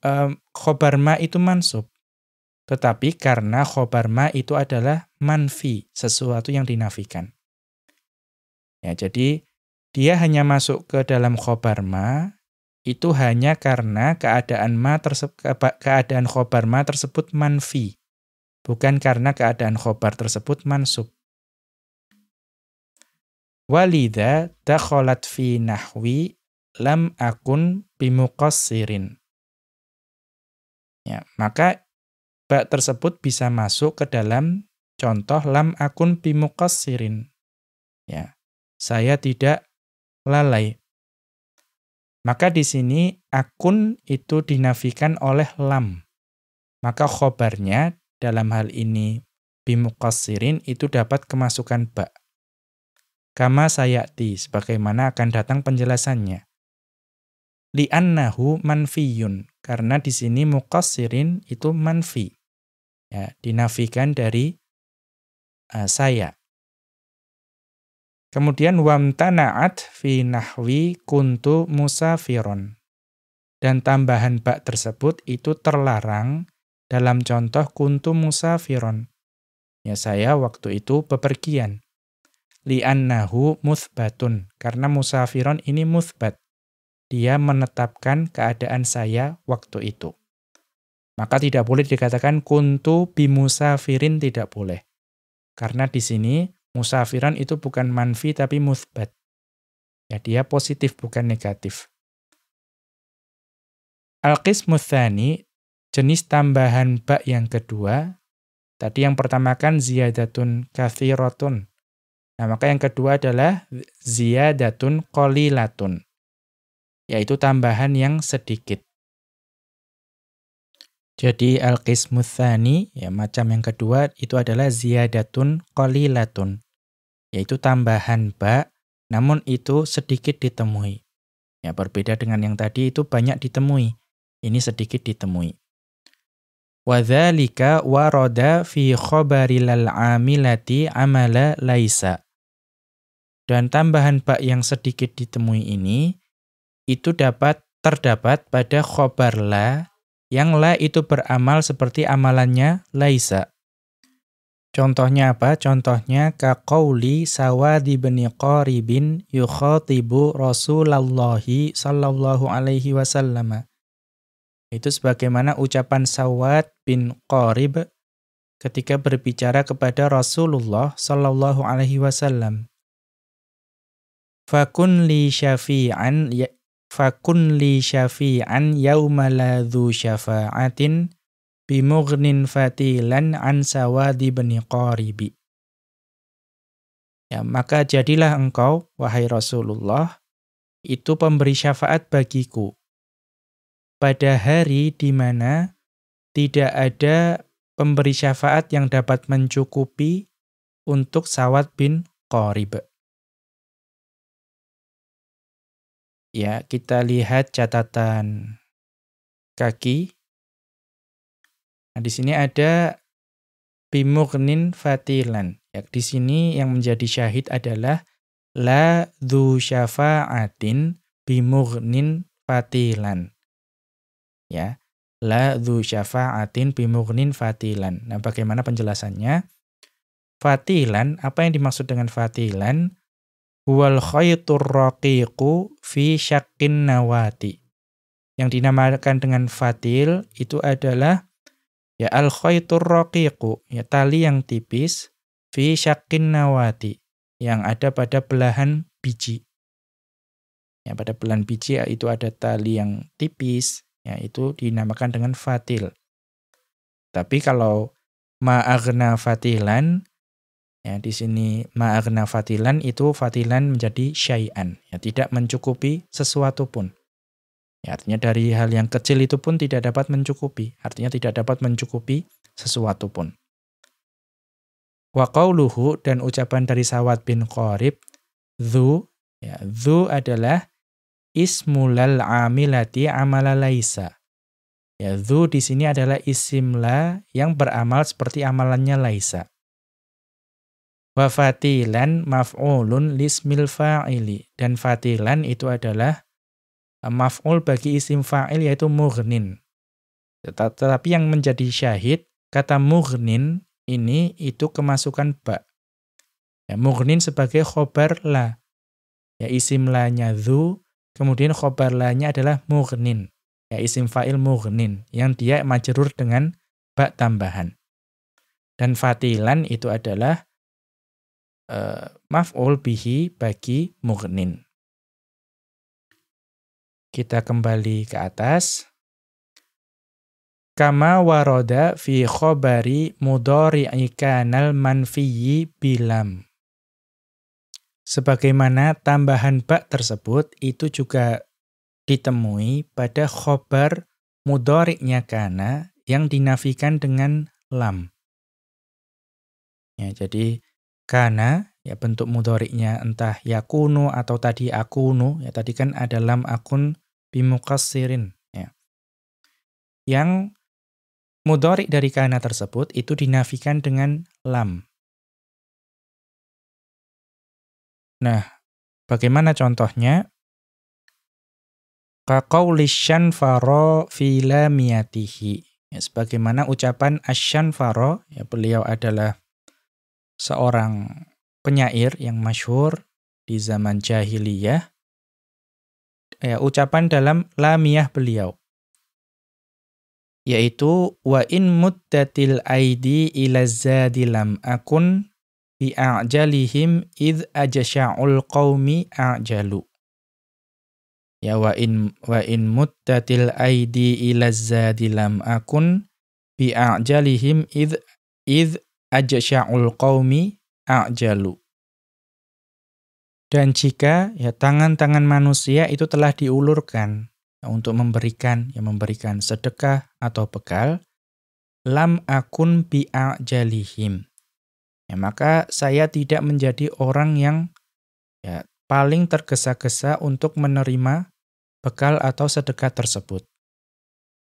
um, khobar ma itu mansub. Tetapi karena khobar ma itu adalah manfi, sesuatu yang dinafikan. Ya, jadi dia hanya masuk ke dalam khobar ma, itu hanya karena keadaan ma tersebut keadaan khobar ma tersebut manfi, bukan karena keadaan khobar tersebut mansub. Walida dakhalat fi nahwi lam akun bimuqassirin. Ya, maka ba tersebut bisa masuk ke dalam contoh lam akun bimuqassirin. Ya. Saya tidak lalai. Maka di sini akun itu dinafikan oleh lam. Maka khobarnya dalam hal ini bimuqassirin itu dapat kemasukan ba. Kama sayati, sebagaimana akan datang penjelasannya. Li'annahu manfiyun, karena di sini muqassirin itu manfi. Ya, dinafikan dari uh, saya. Kemudian wamtana'at fi nahwi kuntu musafiron. Dan tambahan bak tersebut itu terlarang dalam contoh kuntu musafiron. Ya saya waktu itu bepergian li'annahu muthbatun. Karena musafiron ini muthbat. Dia menetapkan keadaan saya waktu itu. Maka tidak boleh dikatakan kuntu bimusafirin tidak boleh. Karena di sini musafiran itu bukan manfi tapi muthbat. Ya dia positif bukan negatif. Al-qismu jenis tambahan bak yang kedua. Tadi yang pertama kan ziyadatun kathiratun. Nah, maka yang kedua adalah ziyadatun qalilatun. Yaitu tambahan yang sedikit. Jadi al-qismu tsani, ya macam yang kedua itu adalah ziyadatun qalilatun. Yaitu tambahan ba, namun itu sedikit ditemui. Ya berbeda dengan yang tadi itu banyak ditemui. Ini sedikit ditemui. Wadzalika warada fi khabaril amilati amala laisa. Dan tambahan bak yang sedikit ditemui ini, itu dapat terdapat pada khobar la, yang la itu beramal seperti amalannya laisa. Contohnya apa? Contohnya kaqauli sawadi bin qaribin yukhatibu Rasulullahi sallallahu alaihi wasallam. Itu sebagaimana ucapan Sawad bin Qarib ketika berbicara kepada Rasulullah sallallahu alaihi wasallam. Fakun li syafi'an ya, fakun li syafi'an yauma la dhu syafa'atin bimughnin fatilan an sawadi bani qaribi. Ya, maka jadilah engkau, wahai Rasulullah, itu pemberi syafaat bagiku. Pada hari di mana tidak ada pemberi syafaat yang dapat mencukupi untuk Sawad bin Qarib. Ya, kita lihat catatan kaki. Nah, di sini ada bimugnin fatilan. Ya, di sini yang menjadi syahid adalah la dzu syafa'atin bimugnin fatilan. Ya, la dzu syafa'atin bimugnin fatilan. Nah, bagaimana penjelasannya? Fatilan, apa yang dimaksud dengan fatilan? huwal khaytur raqiqu fi syaqqin nawati. Yang dinamakan dengan fatil itu adalah ya al khaytur raqiqu, ya tali yang tipis fi syaqqin nawati yang ada pada belahan biji. Ya pada belahan biji itu ada tali yang tipis, ya itu dinamakan dengan fatil. Tapi kalau ma'agna fatilan Ya, di sini ma'agna fatilan itu fatilan menjadi syai'an, ya tidak mencukupi sesuatu pun. Ya, artinya dari hal yang kecil itu pun tidak dapat mencukupi, artinya tidak dapat mencukupi sesuatu pun. Wa qauluhu dan ucapan dari Sawat bin Qarib, dzu ya, dzu adalah ismulal amilati amala laisa. Ya, dzu di sini adalah isim la yang beramal seperti amalannya laisa. Wa fatilan maf'ulun lismil fa'ili. Dan fatilan itu adalah uh, maf'ul bagi isim fa'il yaitu mughnin. Tetapi yang menjadi syahid, kata mughnin ini itu kemasukan ba. Ya, mughnin sebagai khobar la. Ya, isim la-nya dhu, kemudian khobar la-nya adalah mughnin. Ya, isim fa'il mughnin, yang dia majrur dengan ba tambahan. Dan fatilan itu adalah uh, maf'ul bihi bagi mughnin. Kita kembali ke atas. Kama waroda fi khobari mudhari'i kanal manfiyi bilam. Sebagaimana tambahan bak tersebut itu juga ditemui pada khobar mudhari'nya kana yang dinafikan dengan lam. Ya, jadi Kana, ya bentuk mudoriknya entah yakunu atau tadi akunu, ya tadi kan ada lam akun bimukassirin. Ya. Yang mudorik dari kana tersebut itu dinafikan dengan lam. Nah, bagaimana contohnya? Kaqaulisyan faro filamiyatihi. Ya, sebagaimana ucapan asyan faro, ya beliau adalah seorang penyair yang masyhur di zaman jahiliyah ya ucapan dalam lamiyah beliau yaitu wa in muddatil aidi ila zadilam akun bi a'jalihim id ajasha'ul qaumi a'jalu ya wa in wa in muddatil aidi ila zadilam akun bi a'jalihim id id ajsya'ul qaumi a'jalu. Dan jika ya tangan-tangan manusia itu telah diulurkan ya, untuk memberikan ya memberikan sedekah atau bekal, lam akun bi'ajalihim. Ya, maka saya tidak menjadi orang yang ya paling tergesa-gesa untuk menerima bekal atau sedekah tersebut.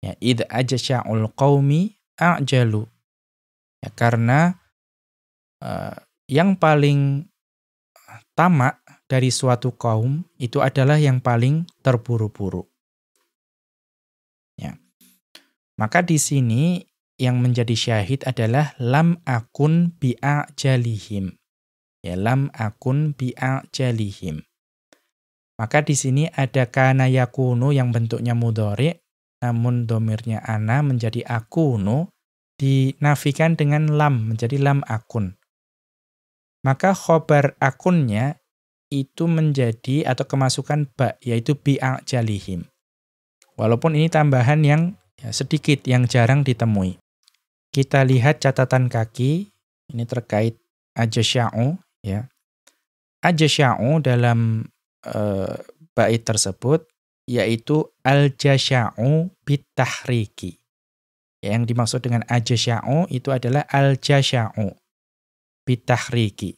Ya, id ajsya'ul qaumi a'jalu. Ya, karena uh, yang paling tamak dari suatu kaum itu adalah yang paling terburu-buru. Ya. Maka di sini yang menjadi syahid adalah lam akun bi'a jalihim. Ya, lam akun bi'a jalihim. Maka di sini ada kana yakunu yang bentuknya mudhari, namun domirnya ana menjadi akunu, dinafikan dengan lam, menjadi lam akun. Maka khobar akunnya itu menjadi atau kemasukan ba, yaitu bi'a jalihim. Walaupun ini tambahan yang ya, sedikit, yang jarang ditemui. Kita lihat catatan kaki, ini terkait ajasya'u. Ya. Ajasya'u dalam uh, bait tersebut, yaitu al-jasya'u bitahriki. Yang dimaksud dengan ajasya'u itu adalah al-jasya'u bitahriki.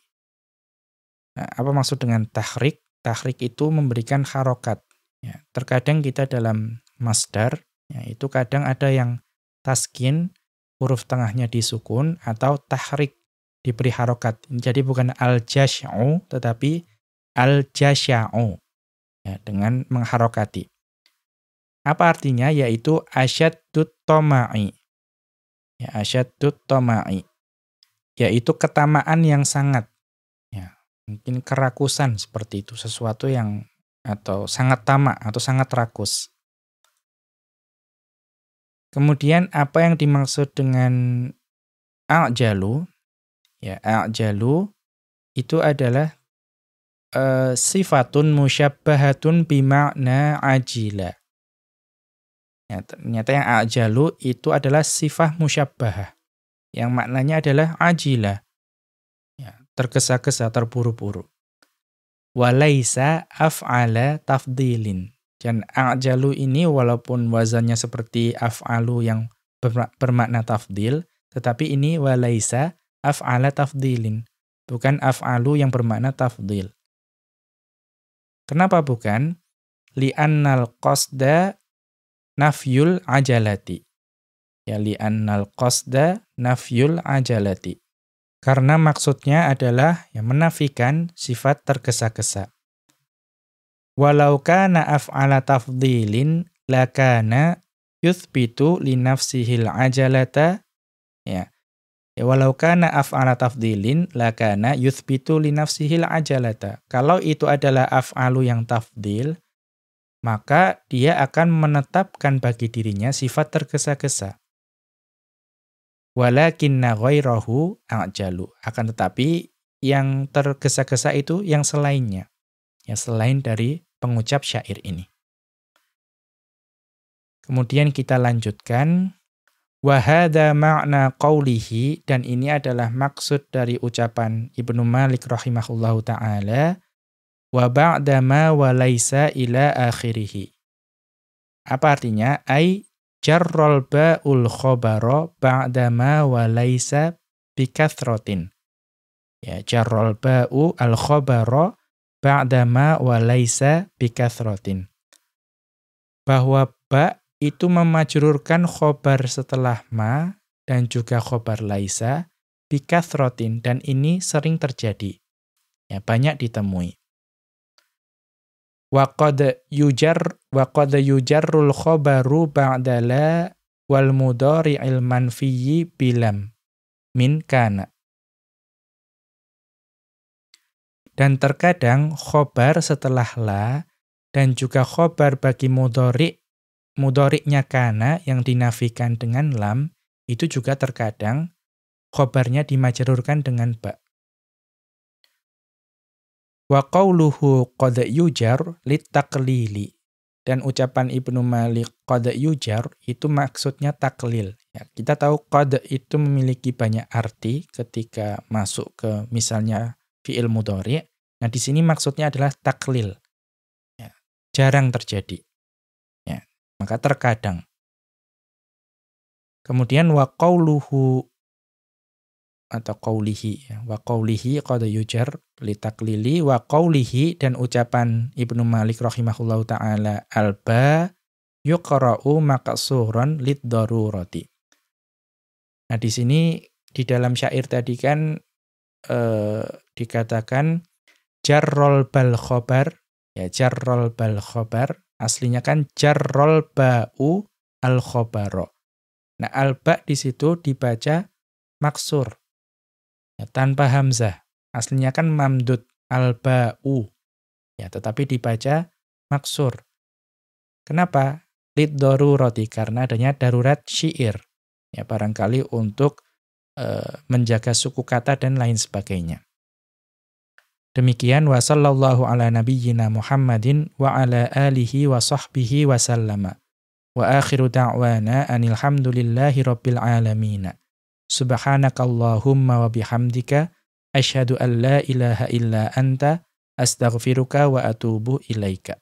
Nah, apa maksud dengan tahrik? Tahrik itu memberikan harokat. Ya, terkadang kita dalam masdar, ya, itu kadang ada yang taskin, huruf tengahnya disukun, atau tahrik, diberi harokat. Jadi bukan al-jasya'u, tetapi al-jasya'u. Ya, dengan mengharokati. Apa artinya? Yaitu asyaddut toma'i. Ya, asyaddut toma'i. Yaitu ketamaan yang sangat. Ya, mungkin kerakusan seperti itu. Sesuatu yang atau sangat tamak atau sangat rakus. Kemudian apa yang dimaksud dengan a'jalu? Ya, a'jalu itu adalah uh, sifatun musyabbahatun bima'na ajila. Ya, ternyata yang ajalu itu adalah sifat musyabbahah. Yang maknanya adalah ajila. Ya, tergesa-gesa, terburu-buru. Walaisa af'ala tafdilin. Dan ajalu ini walaupun wazannya seperti af'alu yang bermakna tafdil, tetapi ini walaisa af'ala tafdilin. Bukan af'alu yang bermakna tafdil. Kenapa bukan? Li'annal qasda nafyul ajalati. Ya li'annal qasda nafyul ajalati. Karena maksudnya adalah ya, menafikan sifat tergesa-gesa. Walau kana af'ala tafdilin lakana yuthbitu li nafsihil ajalata ya. ya walau kana af'ala tafdilin lakana yuthbitu li nafsihil ajalata. Kalau itu adalah af'alu yang tafdil, maka dia akan menetapkan bagi dirinya sifat tergesa-gesa walakinna ghairahu a'jalu. Akan tetapi yang tergesa-gesa itu yang selainnya. Ya selain dari pengucap syair ini. Kemudian kita lanjutkan Wahada makna qawlihi dan ini adalah maksud dari ucapan Ibnu Malik rahimahullahu taala wa ba'da ma wa laisa ila akhirih. Apa artinya? Ai jarrol ba'ul khobaro ba'dama wa laisa bikathrotin. Ya, jarrol ba'u al khobaro ba'dama wa laisa bikathrotin. Bahwa ba itu memajrurkan khobar setelah ma dan juga khobar laisa bikathrotin dan ini sering terjadi. Ya, banyak ditemui wa qad yujar wa qad yujarrul khabaru ba'da la wal mudhari'il manfiyyi bilam min kana dan terkadang khobar setelah la dan juga khobar bagi mudhari mudhari'nya kana yang dinafikan dengan lam itu juga terkadang khobarnya dimajrurkan dengan ba Wa qawluhu qad yujar litaklili. Dan ucapan Ibnu Malik qad yujar itu maksudnya taklil. Ya, kita tahu qad itu memiliki banyak arti ketika masuk ke misalnya fi'il mudhari. Nah, di sini maksudnya adalah taklil. Ya, jarang terjadi. Ya, maka terkadang. Kemudian wa qawluhu atau qaulihi ya. wa qaulihi qad yujar litaklili wa qaulihi dan ucapan Ibnu Malik rahimahullahu taala alba yuqra'u maqsuran lid darurati Nah di sini di dalam syair tadi kan eh, dikatakan jarrol bal khobar ya jarrol bal khobar aslinya kan jarrol ba'u al khobaro Nah alba di situ dibaca maksur ya, tanpa hamzah. Aslinya kan mamdud al-ba'u. Ya, tetapi dibaca maksur. Kenapa? Lid darurati karena adanya darurat syair. Ya, barangkali untuk menjaga suku kata dan lain sebagainya. Demikian wa sallallahu ala nabiyyina Muhammadin wa ala alihi wa sahbihi wa sallama. Wa akhiru da'wana anil hamdulillahi rabbil alamin. Subhanakallahumma wa bihamdika asyhadu an la ilaha illa anta astaghfiruka wa atubu ilaika.